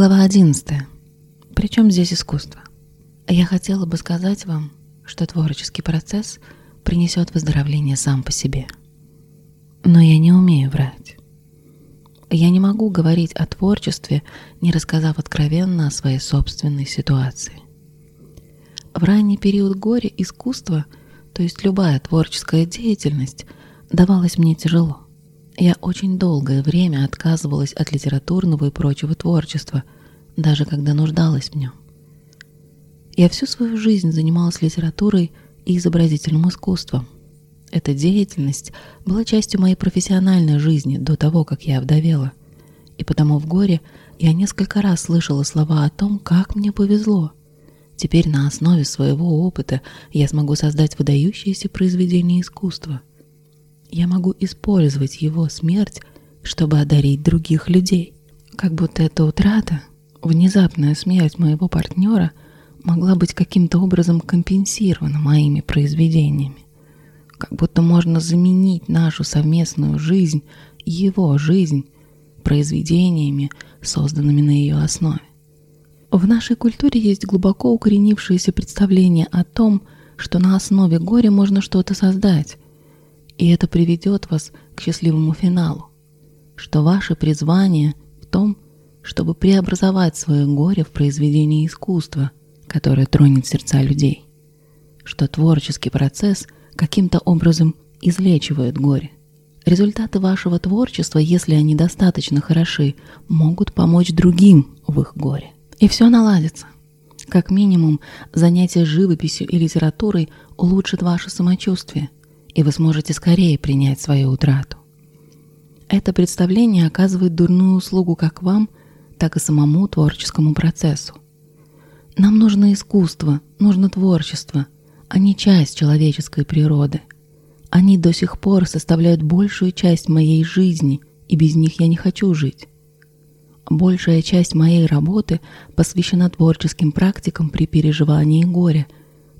Глава 11. Причем здесь искусство? Я хотела бы сказать вам, что творческий процесс принесет выздоровление сам по себе. Но я не умею врать. Я не могу говорить о творчестве, не рассказав откровенно о своей собственной ситуации. В ранний период горя искусство, то есть любая творческая деятельность, давалась мне тяжело. Я очень долгое время отказывалась от литературного и прочего творчества, даже когда нуждалась в нем. Я всю свою жизнь занималась литературой и изобразительным искусством. Эта деятельность была частью моей профессиональной жизни до того, как я овдовела. И потому в горе я несколько раз слышала слова о том, как мне повезло. Теперь на основе своего опыта я смогу создать выдающееся произведение искусства – я могу использовать его смерть, чтобы одарить других людей. Как будто эта утрата, внезапная смерть моего партнера могла быть каким-то образом компенсирована моими произведениями. Как будто можно заменить нашу совместную жизнь, его жизнь, произведениями, созданными на ее основе. В нашей культуре есть глубоко укоренившееся представление о том, что на основе горя можно что-то создать, и это приведет вас к счастливому финалу, что ваше призвание в том, чтобы преобразовать свое горе в произведение искусства, которое тронет сердца людей, что творческий процесс каким-то образом излечивает горе. Результаты вашего творчества, если они достаточно хороши, могут помочь другим в их горе. И все наладится. Как минимум, занятие живописью и литературой улучшит ваше самочувствие – и вы сможете скорее принять свою утрату. Это представление оказывает дурную услугу как вам, так и самому творческому процессу. Нам нужно искусство, нужно творчество, а не часть человеческой природы. Они до сих пор составляют большую часть моей жизни, и без них я не хочу жить. Большая часть моей работы посвящена творческим практикам при переживании горя,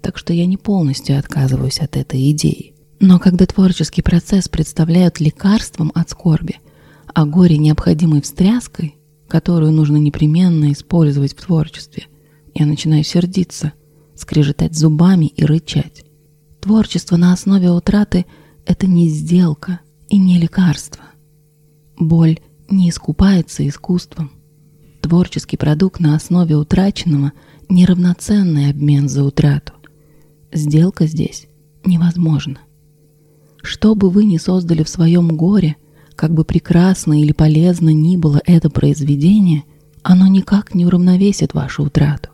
так что я не полностью отказываюсь от этой идеи. Но когда творческий процесс представляют лекарством от скорби, а горе необходимой встряской, которую нужно непременно использовать в творчестве, я начинаю сердиться, скрежетать зубами и рычать. Творчество на основе утраты – это не сделка и не лекарство. Боль не искупается искусством. Творческий продукт на основе утраченного – неравноценный обмен за утрату. Сделка здесь невозможна. Что бы вы ни создали в своем горе, как бы прекрасно или полезно ни было это произведение, оно никак не уравновесит вашу утрату.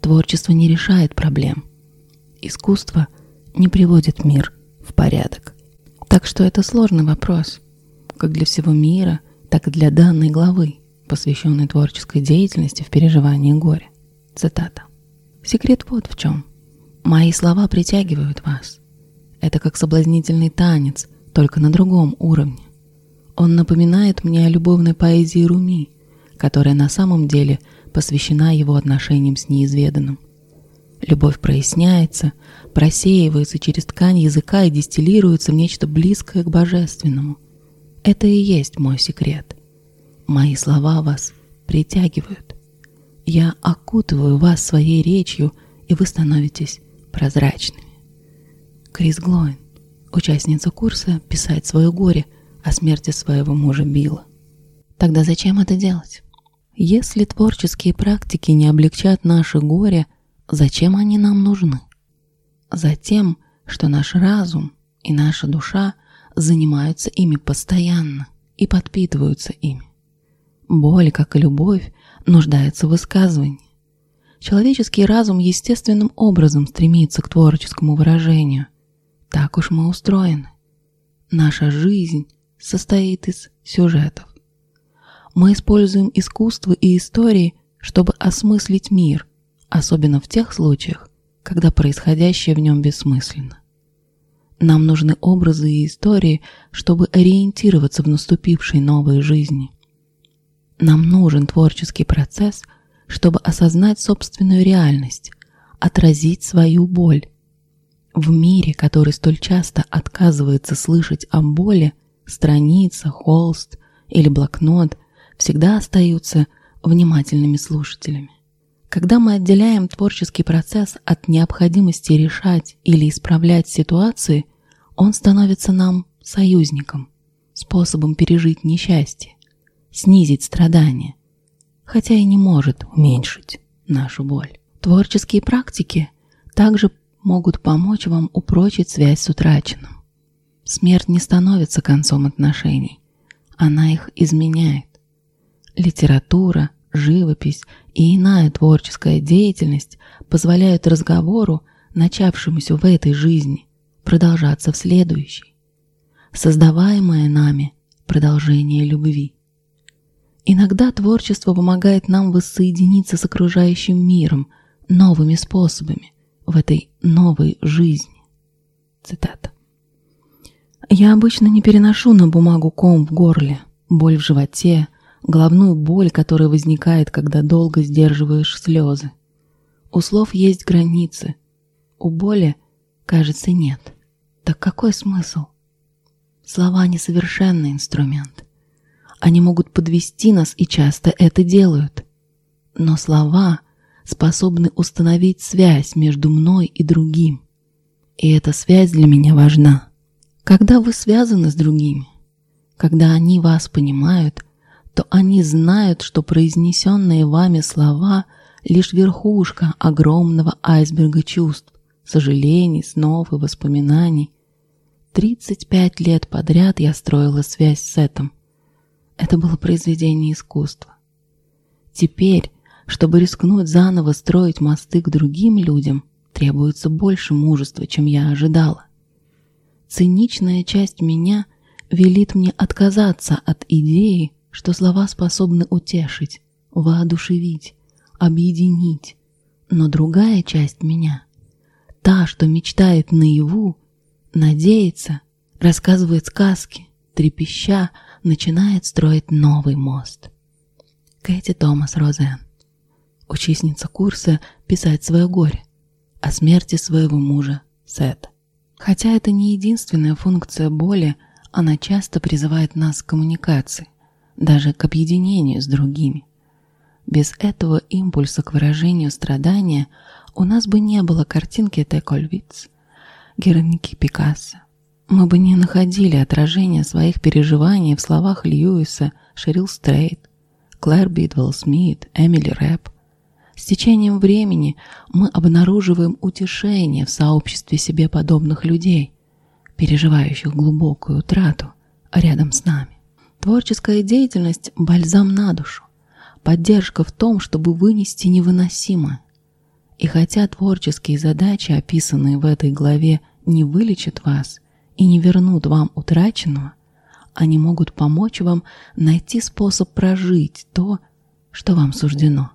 Творчество не решает проблем. Искусство не приводит мир в порядок. Так что это сложный вопрос, как для всего мира, так и для данной главы, посвященной творческой деятельности в переживании горя. Цитата. Секрет вот в чем. Мои слова притягивают вас – это как соблазнительный танец, только на другом уровне. Он напоминает мне о любовной поэзии Руми, которая на самом деле посвящена его отношениям с неизведанным. Любовь проясняется, просеивается через ткань языка и дистиллируется в нечто близкое к божественному. Это и есть мой секрет. Мои слова вас притягивают. Я окутываю вас своей речью, и вы становитесь прозрачными. Крис Глоин, участница курса «Писать свое горе» о смерти своего мужа Билла. Тогда зачем это делать? Если творческие практики не облегчат наше горе, зачем они нам нужны? Затем, что наш разум и наша душа занимаются ими постоянно и подпитываются ими. Боль, как и любовь, нуждается в высказывании. Человеческий разум естественным образом стремится к творческому выражению – так уж мы устроены. Наша жизнь состоит из сюжетов. Мы используем искусство и истории, чтобы осмыслить мир, особенно в тех случаях, когда происходящее в нем бессмысленно. Нам нужны образы и истории, чтобы ориентироваться в наступившей новой жизни. Нам нужен творческий процесс, чтобы осознать собственную реальность, отразить свою боль, в мире, который столь часто отказывается слышать о боли, страница, холст или блокнот всегда остаются внимательными слушателями. Когда мы отделяем творческий процесс от необходимости решать или исправлять ситуации, он становится нам союзником, способом пережить несчастье, снизить страдания, хотя и не может уменьшить нашу боль. Творческие практики также могут помочь вам упрочить связь с утраченным. Смерть не становится концом отношений, она их изменяет. Литература, живопись и иная творческая деятельность позволяют разговору, начавшемуся в этой жизни, продолжаться в следующей. Создаваемое нами продолжение любви. Иногда творчество помогает нам воссоединиться с окружающим миром новыми способами в этой новой жизни. Цитата. Я обычно не переношу на бумагу ком в горле, боль в животе, головную боль, которая возникает, когда долго сдерживаешь слезы. У слов есть границы, у боли, кажется, нет. Так какой смысл? Слова — несовершенный инструмент. Они могут подвести нас и часто это делают. Но слова способны установить связь между мной и другим. И эта связь для меня важна. Когда вы связаны с другими, когда они вас понимают, то они знают, что произнесенные вами слова – лишь верхушка огромного айсберга чувств, сожалений, снов и воспоминаний. 35 лет подряд я строила связь с этим. Это было произведение искусства. Теперь, чтобы рискнуть заново строить мосты к другим людям, требуется больше мужества, чем я ожидала. Циничная часть меня велит мне отказаться от идеи, что слова способны утешить, воодушевить, объединить. Но другая часть меня, та, что мечтает наяву, надеется, рассказывает сказки, трепеща, начинает строить новый мост. Кэти Томас Розен, участница курса «Писать свое горе» о смерти своего мужа Сета. Хотя это не единственная функция боли, она часто призывает нас к коммуникации, даже к объединению с другими. Без этого импульса к выражению страдания у нас бы не было картинки Текольвиц, Герники Пикассо, мы бы не находили отражения своих переживаний в словах Льюиса, Шерил Стрейт, Клэр Бидвелл Смит, Эмили Рэп. С течением времени мы обнаруживаем утешение в сообществе себе подобных людей, переживающих глубокую утрату рядом с нами. Творческая деятельность – бальзам на душу, поддержка в том, чтобы вынести невыносимое. И хотя творческие задачи, описанные в этой главе, не вылечат вас – и не вернут вам утраченного, они могут помочь вам найти способ прожить то, что вам суждено.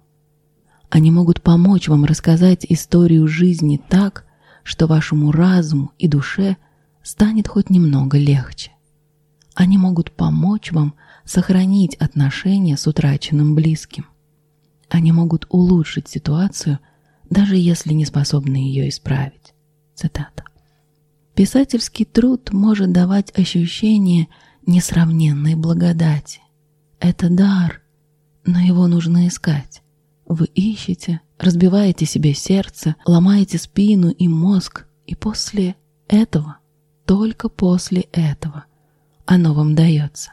Они могут помочь вам рассказать историю жизни так, что вашему разуму и душе станет хоть немного легче. Они могут помочь вам сохранить отношения с утраченным близким. Они могут улучшить ситуацию, даже если не способны ее исправить. Цитата. Писательский труд может давать ощущение несравненной благодати. Это дар, но его нужно искать. Вы ищете, разбиваете себе сердце, ломаете спину и мозг, и после этого, только после этого, оно вам дается.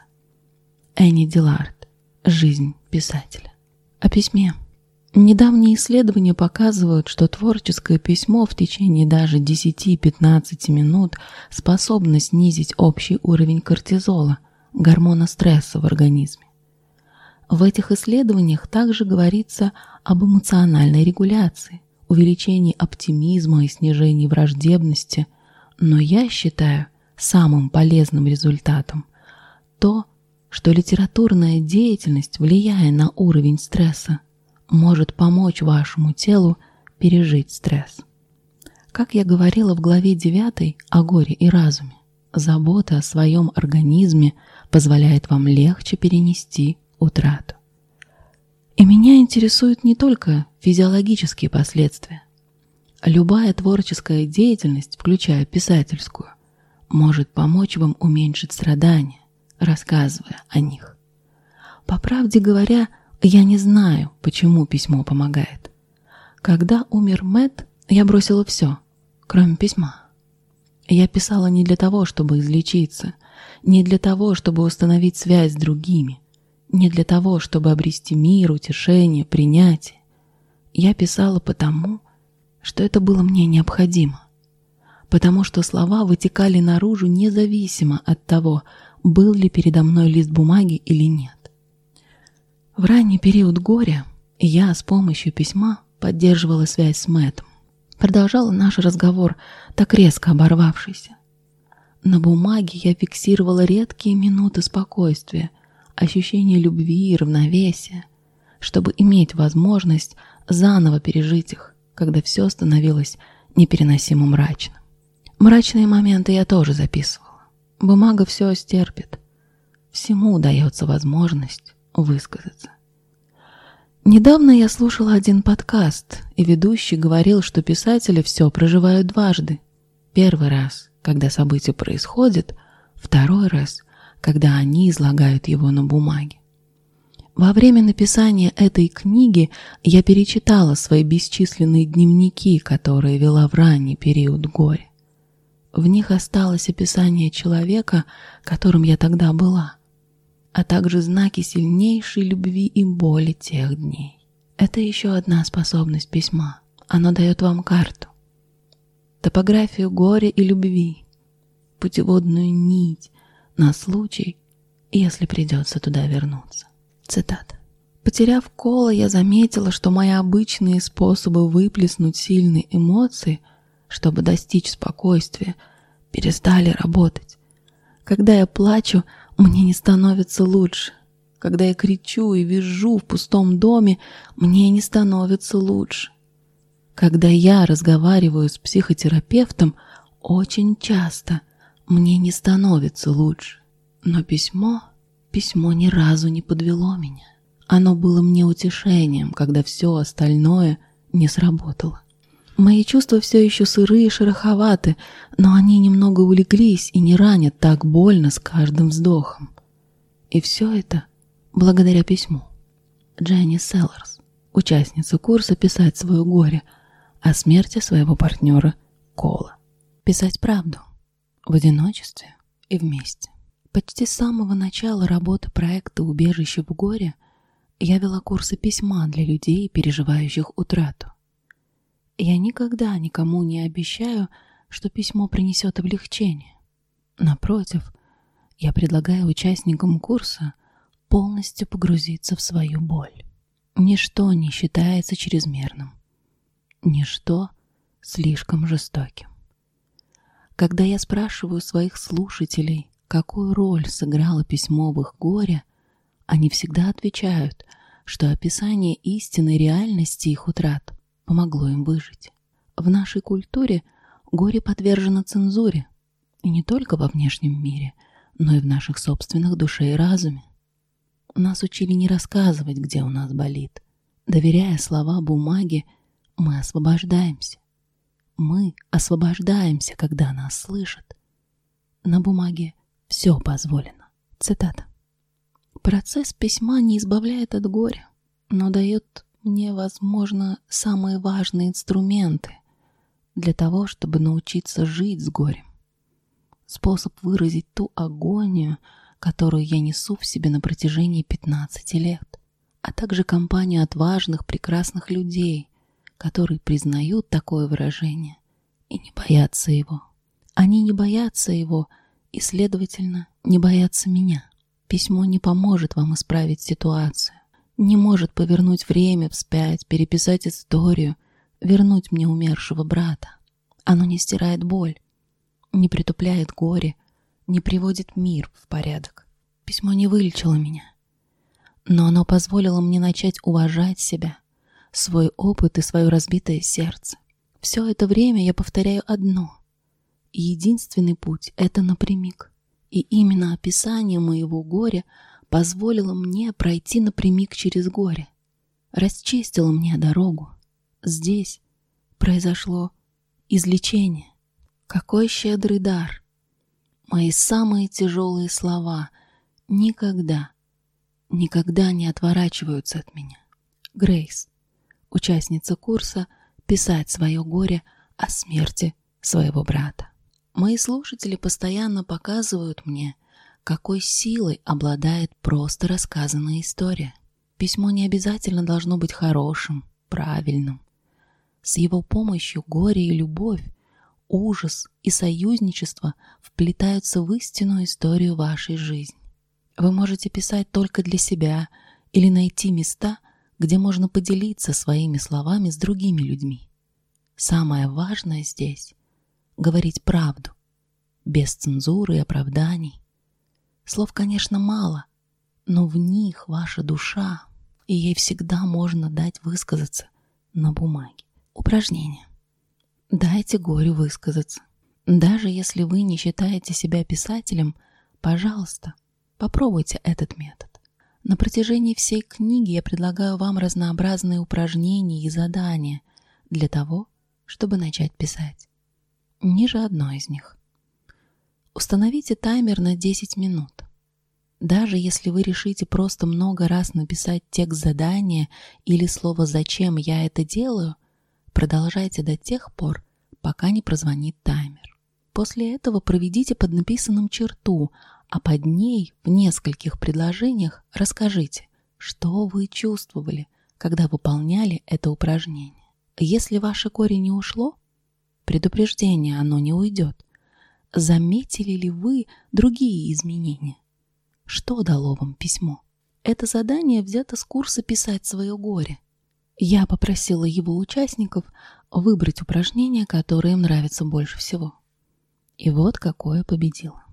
Энни Дилард. Жизнь писателя. О письме. Недавние исследования показывают, что творческое письмо в течение даже 10-15 минут способно снизить общий уровень кортизола, гормона стресса в организме. В этих исследованиях также говорится об эмоциональной регуляции, увеличении оптимизма и снижении враждебности, но я считаю самым полезным результатом то, что литературная деятельность, влияя на уровень стресса, может помочь вашему телу пережить стресс. Как я говорила в главе 9 о горе и разуме, забота о своем организме позволяет вам легче перенести утрату. И меня интересуют не только физиологические последствия. Любая творческая деятельность, включая писательскую, может помочь вам уменьшить страдания, рассказывая о них. По правде говоря, Я не знаю, почему письмо помогает. Когда умер Мэтт, я бросила все, кроме письма. Я писала не для того, чтобы излечиться, не для того, чтобы установить связь с другими, не для того, чтобы обрести мир, утешение, принятие. Я писала потому, что это было мне необходимо, потому что слова вытекали наружу независимо от того, был ли передо мной лист бумаги или нет. В ранний период горя я с помощью письма поддерживала связь с Мэттом, продолжала наш разговор, так резко оборвавшийся. На бумаге я фиксировала редкие минуты спокойствия, ощущение любви и равновесия, чтобы иметь возможность заново пережить их, когда все становилось непереносимо мрачным. Мрачные моменты я тоже записывала. Бумага все стерпит. Всему удается возможность высказаться. Недавно я слушала один подкаст, и ведущий говорил, что писатели все проживают дважды. Первый раз, когда событие происходит, второй раз, когда они излагают его на бумаге. Во время написания этой книги я перечитала свои бесчисленные дневники, которые вела в ранний период горя. В них осталось описание человека, которым я тогда была, а также знаки сильнейшей любви и боли тех дней. Это еще одна способность письма. Оно дает вам карту. Топографию горя и любви, путеводную нить на случай, если придется туда вернуться. Цитата. Потеряв Кола, я заметила, что мои обычные способы выплеснуть сильные эмоции, чтобы достичь спокойствия, перестали работать. Когда я плачу, мне не становится лучше. Когда я кричу и визжу в пустом доме, мне не становится лучше. Когда я разговариваю с психотерапевтом, очень часто мне не становится лучше. Но письмо Письмо ни разу не подвело меня. Оно было мне утешением, когда все остальное не сработало. Мои чувства все еще сырые и шероховаты, но они немного улеглись и не ранят так больно с каждым вздохом. И все это благодаря письму. Дженни Селлерс, участница курса «Писать свое горе» о смерти своего партнера Кола. Писать правду в одиночестве и вместе. Почти с самого начала работы проекта «Убежище в горе» я вела курсы письма для людей, переживающих утрату. Я никогда никому не обещаю, что письмо принесет облегчение. Напротив, я предлагаю участникам курса полностью погрузиться в свою боль. Ничто не считается чрезмерным. Ничто слишком жестоким. Когда я спрашиваю своих слушателей, какую роль сыграло письмо в их горе, они всегда отвечают, что описание истинной реальности их утрат помогло им выжить. В нашей культуре горе подвержено цензуре, и не только во внешнем мире, но и в наших собственных душе и разуме. Нас учили не рассказывать, где у нас болит. Доверяя слова бумаги, мы освобождаемся. Мы освобождаемся, когда нас слышат. На бумаге все позволено. Цитата. Процесс письма не избавляет от горя, но дает мне, возможно, самые важные инструменты для того, чтобы научиться жить с горем. Способ выразить ту агонию, которую я несу в себе на протяжении 15 лет, а также компанию отважных, прекрасных людей, которые признают такое выражение и не боятся его. Они не боятся его, и, следовательно, не бояться меня. Письмо не поможет вам исправить ситуацию, не может повернуть время вспять, переписать историю, вернуть мне умершего брата. Оно не стирает боль, не притупляет горе, не приводит мир в порядок. Письмо не вылечило меня, но оно позволило мне начать уважать себя, свой опыт и свое разбитое сердце. Все это время я повторяю одно — единственный путь — это напрямик. И именно описание моего горя позволило мне пройти напрямик через горе, расчистило мне дорогу. Здесь произошло излечение. Какой щедрый дар! Мои самые тяжелые слова никогда никогда не отворачиваются от меня. Грейс, участница курса «Писать свое горе о смерти своего брата». Мои слушатели постоянно показывают мне, какой силой обладает просто рассказанная история. Письмо не обязательно должно быть хорошим, правильным. С его помощью горе и любовь, ужас и союзничество вплетаются в истинную историю вашей жизни. Вы можете писать только для себя или найти места, где можно поделиться своими словами с другими людьми. Самое важное здесь — говорить правду, без цензуры и оправданий. Слов, конечно, мало, но в них ваша душа, и ей всегда можно дать высказаться на бумаге. Упражнение. Дайте горю высказаться. Даже если вы не считаете себя писателем, пожалуйста, попробуйте этот метод. На протяжении всей книги я предлагаю вам разнообразные упражнения и задания для того, чтобы начать писать. Ниже одно из них. Установите таймер на 10 минут. Даже если вы решите просто много раз написать текст задания или слово «Зачем я это делаю», продолжайте до тех пор, пока не прозвонит таймер. После этого проведите под написанным черту, а под ней в нескольких предложениях расскажите, что вы чувствовали, когда выполняли это упражнение. Если ваше горе не ушло, предупреждение, оно не уйдет. Заметили ли вы другие изменения? Что дало вам письмо? Это задание взято с курса «Писать свое горе». Я попросила его участников выбрать упражнение, которое им нравится больше всего. И вот какое победило.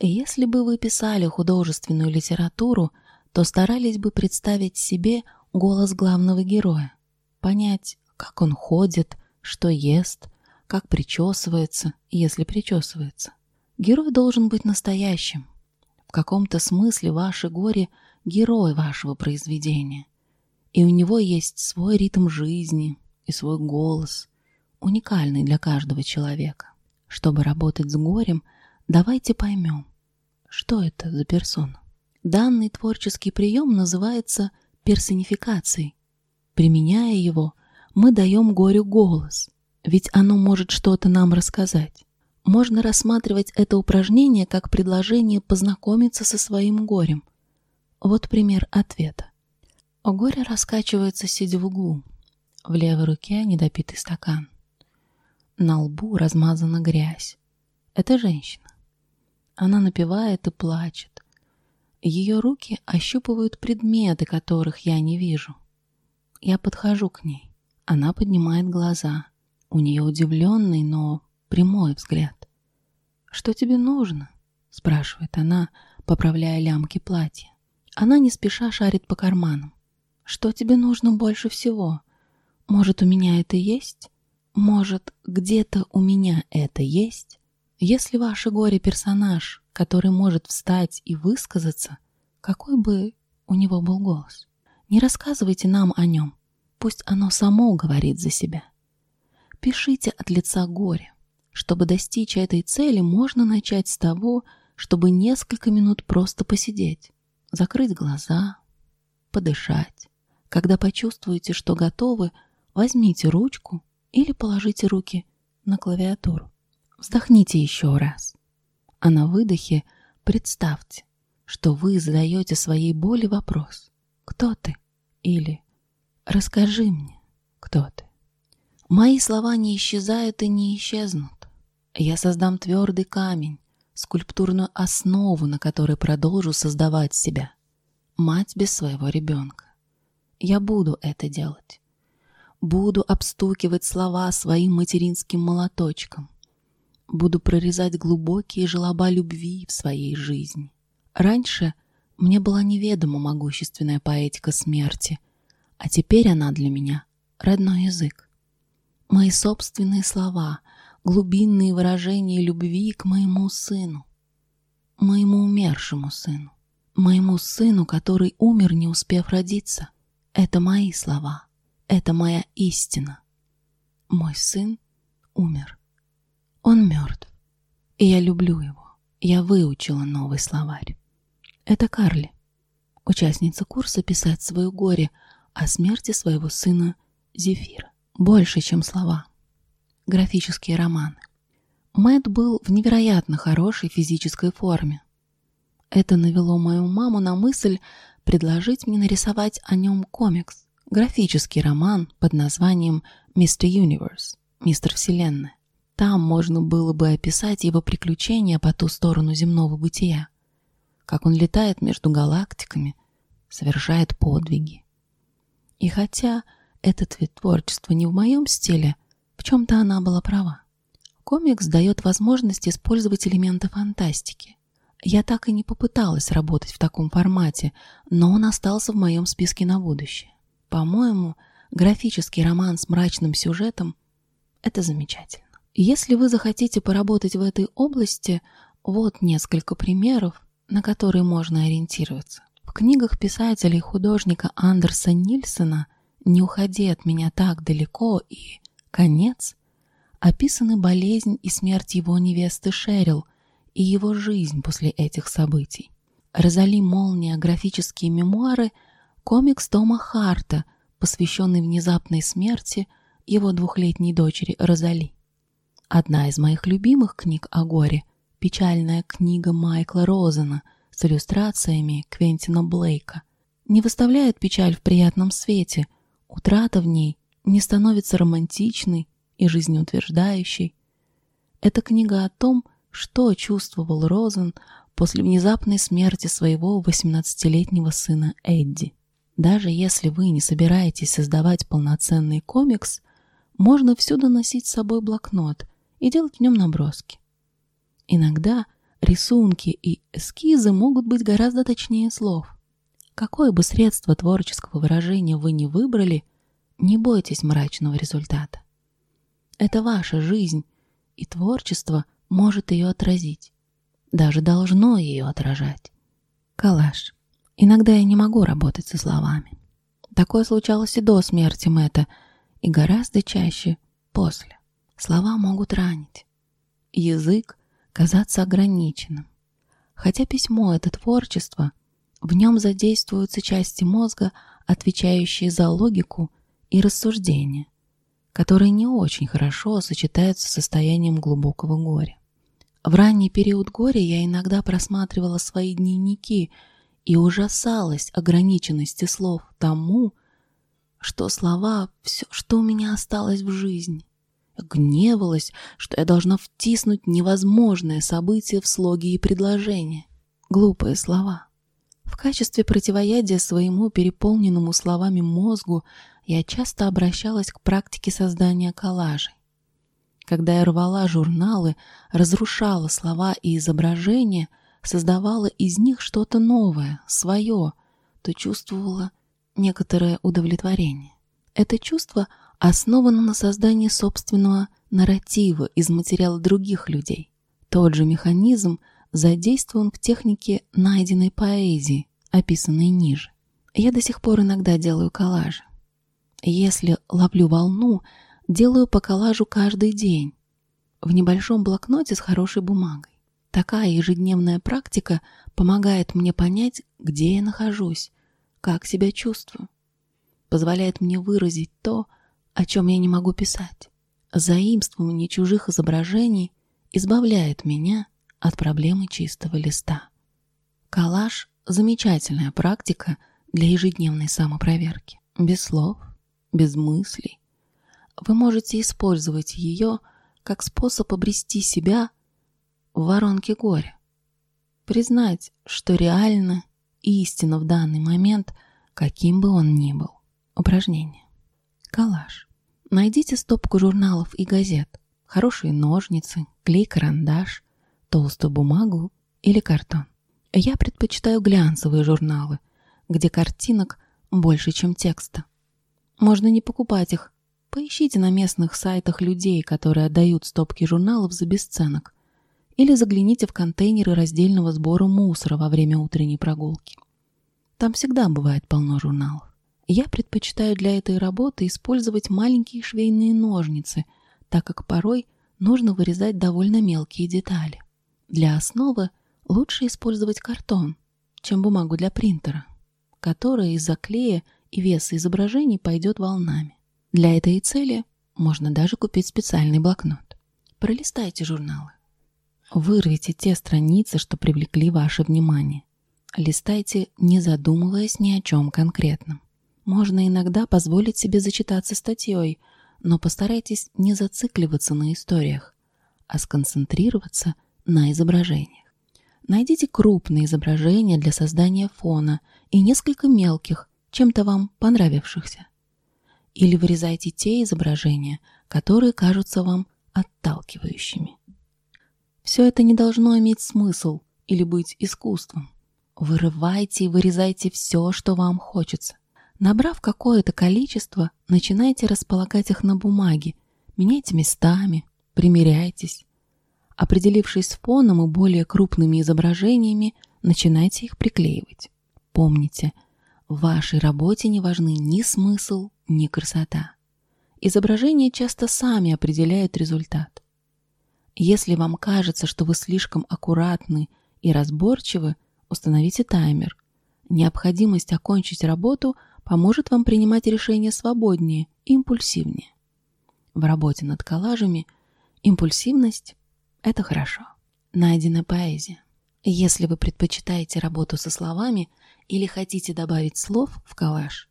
Если бы вы писали художественную литературу, то старались бы представить себе голос главного героя, понять, как он ходит, что ест, как причесывается, если причесывается. Герой должен быть настоящим. В каком-то смысле ваше горе — герой вашего произведения. И у него есть свой ритм жизни и свой голос, уникальный для каждого человека. Чтобы работать с горем, давайте поймем, что это за персона. Данный творческий прием называется персонификацией. Применяя его, мы даем горю голос, ведь оно может что-то нам рассказать. Можно рассматривать это упражнение как предложение познакомиться со своим горем. Вот пример ответа. О горе раскачивается, сидя в углу. В левой руке недопитый стакан. На лбу размазана грязь. Это женщина. Она напевает и плачет. Ее руки ощупывают предметы, которых я не вижу. Я подхожу к ней. Она поднимает глаза. У нее удивленный, но прямой взгляд. «Что тебе нужно?» — спрашивает она, поправляя лямки платья. Она не спеша шарит по карманам. «Что тебе нужно больше всего? Может, у меня это есть? Может, где-то у меня это есть?» Если ваше горе персонаж, который может встать и высказаться, какой бы у него был голос, не рассказывайте нам о нем, пусть оно само говорит за себя. Пишите от лица горя. Чтобы достичь этой цели, можно начать с того, чтобы несколько минут просто посидеть, закрыть глаза, подышать. Когда почувствуете, что готовы, возьмите ручку или положите руки на клавиатуру. Вздохните еще раз. А на выдохе представьте, что вы задаете своей боли вопрос «Кто ты?» или «Расскажи мне, кто ты?» Мои слова не исчезают и не исчезнут. Я создам твердый камень, скульптурную основу, на которой продолжу создавать себя. Мать без своего ребенка. Я буду это делать. Буду обстукивать слова своим материнским молоточком. Буду прорезать глубокие желоба любви в своей жизни. Раньше мне была неведома могущественная поэтика смерти, а теперь она для меня родной язык. Мои собственные слова, глубинные выражения любви к моему сыну, моему умершему сыну, моему сыну, который умер, не успев родиться. Это мои слова, это моя истина. Мой сын умер. Он мертв, и я люблю его. Я выучила новый словарь. Это Карли. участница курса «Писать свое горе» о смерти своего сына Зефира. Больше, чем слова. Графические романы. Мэтт был в невероятно хорошей физической форме. Это навело мою маму на мысль предложить мне нарисовать о нем комикс, графический роман под названием «Мистер Universe» — «Мистер Вселенная». Там можно было бы описать его приключения по ту сторону земного бытия, как он летает между галактиками, совершает подвиги. И хотя этот вид творчества не в моем стиле, в чем-то она была права. Комикс дает возможность использовать элементы фантастики. Я так и не попыталась работать в таком формате, но он остался в моем списке на будущее. По-моему, графический роман с мрачным сюжетом – это замечательно. Если вы захотите поработать в этой области, вот несколько примеров, на которые можно ориентироваться. В книгах писателя и художника Андерса Нильсона «Не уходи от меня так далеко» и «Конец» описаны болезнь и смерть его невесты Шерил и его жизнь после этих событий. «Розали Молния. Графические мемуары» — комикс Тома Харта, посвященный внезапной смерти его двухлетней дочери Розали. Одна из моих любимых книг о горе – печальная книга Майкла Розена с иллюстрациями Квентина Блейка. Не выставляет печаль в приятном свете, утрата в ней не становится романтичной и жизнеутверждающей. Это книга о том, что чувствовал Розен после внезапной смерти своего 18-летнего сына Эдди. Даже если вы не собираетесь создавать полноценный комикс, можно всюду носить с собой блокнот – и делать в нем наброски. Иногда рисунки и эскизы могут быть гораздо точнее слов. Какое бы средство творческого выражения вы ни выбрали, не бойтесь мрачного результата. Это ваша жизнь, и творчество может ее отразить. Даже должно ее отражать. Калаш. Иногда я не могу работать со словами. Такое случалось и до смерти Мэтта, и гораздо чаще после. Слова могут ранить. Язык казаться ограниченным. Хотя письмо — это творчество, в нем задействуются части мозга, отвечающие за логику и рассуждение, которые не очень хорошо сочетаются с состоянием глубокого горя. В ранний период горя я иногда просматривала свои дневники и ужасалась ограниченности слов тому, что слова — все, что у меня осталось в жизни гневалась, что я должна втиснуть невозможное событие в слоги и предложения. Глупые слова. В качестве противоядия своему переполненному словами мозгу я часто обращалась к практике создания коллажей. Когда я рвала журналы, разрушала слова и изображения, создавала из них что-то новое, свое, то чувствовала некоторое удовлетворение. Это чувство – основана на создании собственного нарратива из материала других людей. Тот же механизм задействован в технике найденной поэзии, описанной ниже. Я до сих пор иногда делаю коллажи. Если ловлю волну, делаю по коллажу каждый день, в небольшом блокноте с хорошей бумагой. Такая ежедневная практика помогает мне понять, где я нахожусь, как себя чувствую, позволяет мне выразить то, о чем я не могу писать. Заимствование чужих изображений избавляет меня от проблемы чистого листа. Коллаж – замечательная практика для ежедневной самопроверки. Без слов, без мыслей. Вы можете использовать ее как способ обрести себя в воронке горя. Признать, что реально и истинно в данный момент, каким бы он ни был. Упражнение. Коллаж. Найдите стопку журналов и газет, хорошие ножницы, клей-карандаш, толстую бумагу или картон. Я предпочитаю глянцевые журналы, где картинок больше, чем текста. Можно не покупать их. Поищите на местных сайтах людей, которые отдают стопки журналов за бесценок. Или загляните в контейнеры раздельного сбора мусора во время утренней прогулки. Там всегда бывает полно журналов. Я предпочитаю для этой работы использовать маленькие швейные ножницы, так как порой нужно вырезать довольно мелкие детали. Для основы лучше использовать картон, чем бумагу для принтера. которая из-за клея и веса изображений пойдет волнами. Для этой цели можно даже купить специальный блокнот. Пролистайте журналы. Вырвите те страницы, что привлекли ваше внимание. Листайте, не задумываясь ни о чем конкретном. Можно иногда позволить себе зачитаться статьей, но постарайтесь не зацикливаться на историях, а сконцентрироваться на изображениях. Найдите крупные изображения для создания фона и несколько мелких, чем-то вам понравившихся. Или вырезайте те изображения, которые кажутся вам отталкивающими. Все это не должно иметь смысл или быть искусством. Вырывайте и вырезайте все, что вам хочется. Набрав какое-то количество, начинайте располагать их на бумаге, меняйте местами, примеряйтесь. Определившись с фоном и более крупными изображениями, начинайте их приклеивать. Помните, в вашей работе не важны ни смысл, ни красота. Изображения часто сами определяют результат. Если вам кажется, что вы слишком аккуратны и разборчивы, Установите таймер. Необходимость окончить работу поможет вам принимать решения свободнее и импульсивнее. В работе над коллажами импульсивность – это хорошо. Найдена поэзия. Если вы предпочитаете работу со словами или хотите добавить слов в коллаж,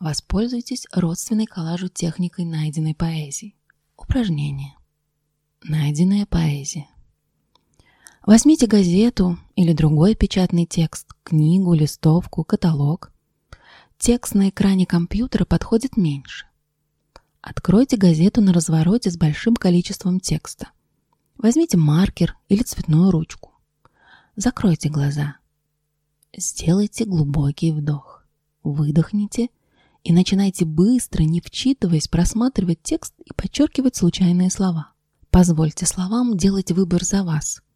воспользуйтесь родственной коллажу техникой найденной поэзии. Упражнение. Найденная поэзия. Возьмите газету или другой печатный текст, книгу, листовку, каталог. Текст на экране компьютера подходит меньше. Откройте газету на развороте с большим количеством текста. Возьмите маркер или цветную ручку. Закройте глаза. Сделайте глубокий вдох. Выдохните и начинайте быстро, не вчитываясь, просматривать текст и подчеркивать случайные слова. Позвольте словам делать выбор за вас –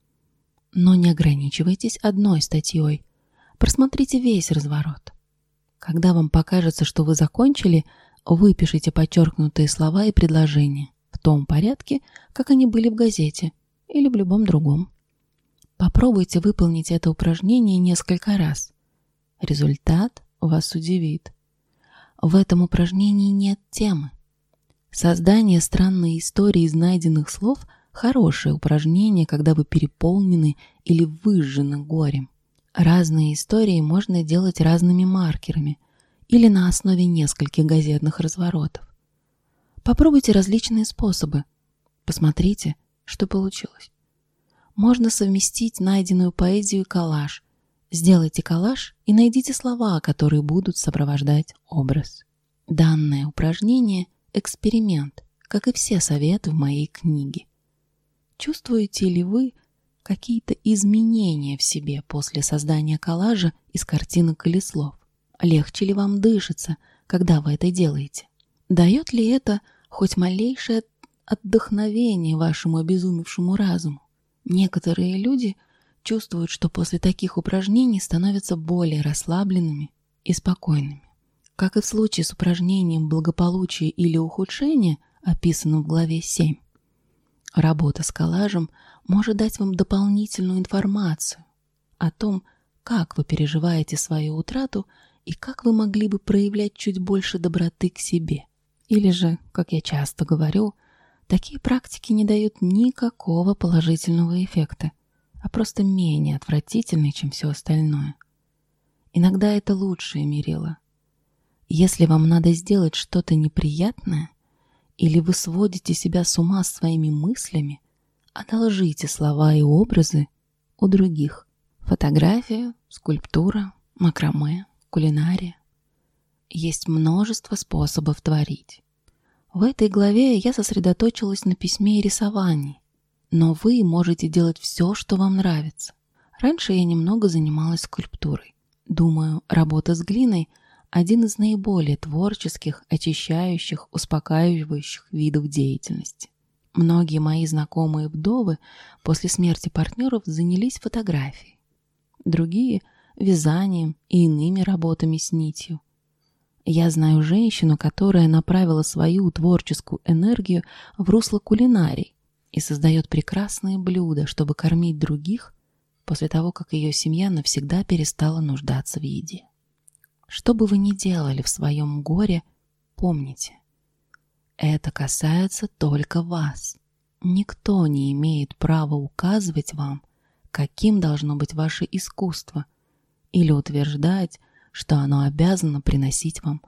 но не ограничивайтесь одной статьей. Просмотрите весь разворот. Когда вам покажется, что вы закончили, выпишите подчеркнутые слова и предложения в том порядке, как они были в газете или в любом другом. Попробуйте выполнить это упражнение несколько раз. Результат вас удивит. В этом упражнении нет темы. Создание странной истории из найденных слов – Хорошее упражнение, когда вы переполнены или выжжены горем. Разные истории можно делать разными маркерами или на основе нескольких газетных разворотов. Попробуйте различные способы. Посмотрите, что получилось. Можно совместить найденную поэзию и коллаж. Сделайте коллаж и найдите слова, которые будут сопровождать образ. Данное упражнение – эксперимент, как и все советы в моей книге. Чувствуете ли вы какие-то изменения в себе после создания коллажа из картинок или слов? Легче ли вам дышится, когда вы это делаете? Дает ли это хоть малейшее отдохновение вашему обезумевшему разуму? Некоторые люди чувствуют, что после таких упражнений становятся более расслабленными и спокойными. Как и в случае с упражнением благополучия или ухудшения, описанным в главе 7, Работа с коллажем может дать вам дополнительную информацию о том, как вы переживаете свою утрату и как вы могли бы проявлять чуть больше доброты к себе. Или же, как я часто говорю, такие практики не дают никакого положительного эффекта, а просто менее отвратительны, чем все остальное. Иногда это лучшее мерило. Если вам надо сделать что-то неприятное – или вы сводите себя с ума своими мыслями, одолжите слова и образы у других. Фотография, скульптура, макраме, кулинария. Есть множество способов творить. В этой главе я сосредоточилась на письме и рисовании, но вы можете делать все, что вам нравится. Раньше я немного занималась скульптурой. Думаю, работа с глиной – один из наиболее творческих, очищающих, успокаивающих видов деятельности. Многие мои знакомые вдовы после смерти партнеров занялись фотографией. Другие – вязанием и иными работами с нитью. Я знаю женщину, которая направила свою творческую энергию в русло кулинарий и создает прекрасные блюда, чтобы кормить других после того, как ее семья навсегда перестала нуждаться в еде. Что бы вы ни делали в своем горе, помните, это касается только вас. Никто не имеет права указывать вам, каким должно быть ваше искусство, или утверждать, что оно обязано приносить вам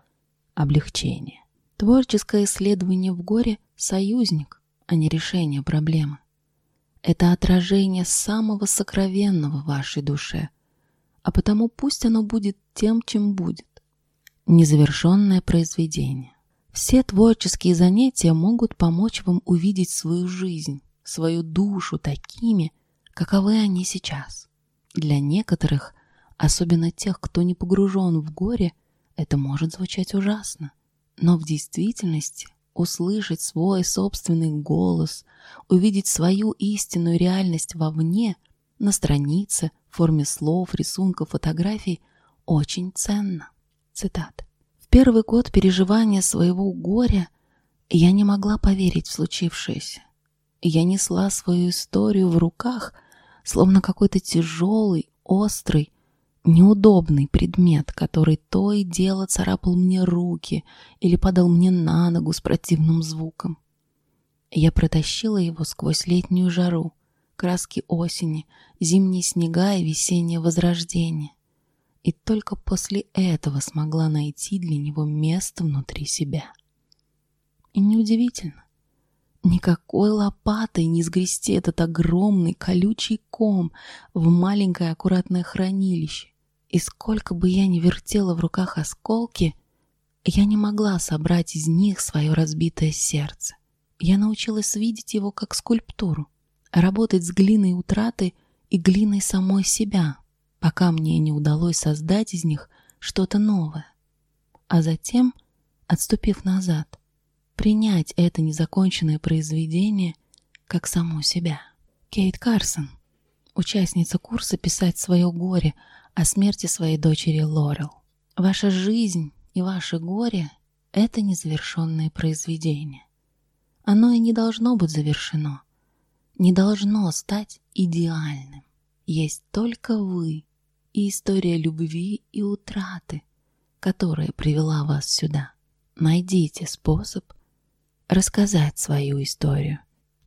облегчение. Творческое исследование в горе – союзник, а не решение проблемы. Это отражение самого сокровенного в вашей душе, а потому пусть оно будет тем, чем будет. Незавершенное произведение. Все творческие занятия могут помочь вам увидеть свою жизнь, свою душу такими, каковы они сейчас. Для некоторых, особенно тех, кто не погружен в горе, это может звучать ужасно. Но в действительности услышать свой собственный голос, увидеть свою истинную реальность вовне, на странице, в форме слов, рисунков, фотографий, очень ценно. Цитат. В первый год переживания своего горя я не могла поверить в случившееся. Я несла свою историю в руках, словно какой-то тяжелый, острый, неудобный предмет, который то и дело царапал мне руки или падал мне на ногу с противным звуком. Я протащила его сквозь летнюю жару, краски осени, зимние снега и весеннее возрождение. И только после этого смогла найти для него место внутри себя. И неудивительно. Никакой лопатой не сгрести этот огромный колючий ком в маленькое аккуратное хранилище. И сколько бы я ни вертела в руках осколки, я не могла собрать из них свое разбитое сердце. Я научилась видеть его как скульптуру, работать с глиной утраты и глиной самой себя, пока мне не удалось создать из них что-то новое. А затем, отступив назад, принять это незаконченное произведение как само себя. Кейт Карсон, участница курса «Писать свое горе», о смерти своей дочери Лорел. Ваша жизнь и ваше горе — это незавершенное произведение. Оно и не должно быть завершено, не должно стать идеальным. Есть только вы и история любви и утраты, которая привела вас сюда. Найдите способ рассказать свою историю